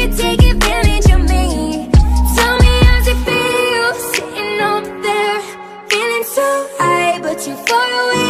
Could take advantage of me. Tell me it sitting up there, feeling so high, but you far away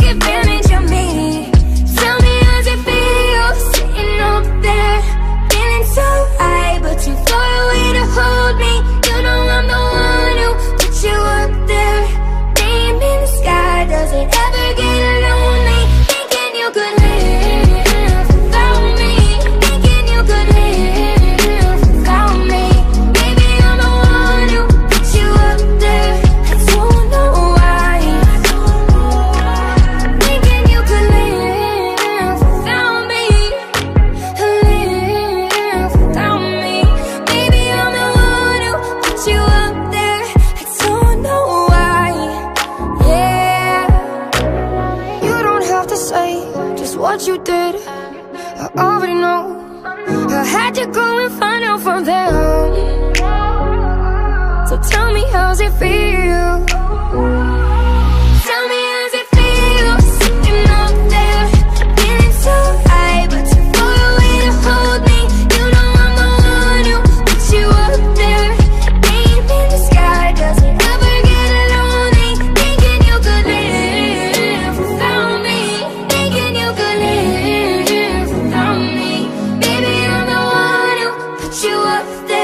you did I already know. I had to go and find out from them So tell me how's it feel stay.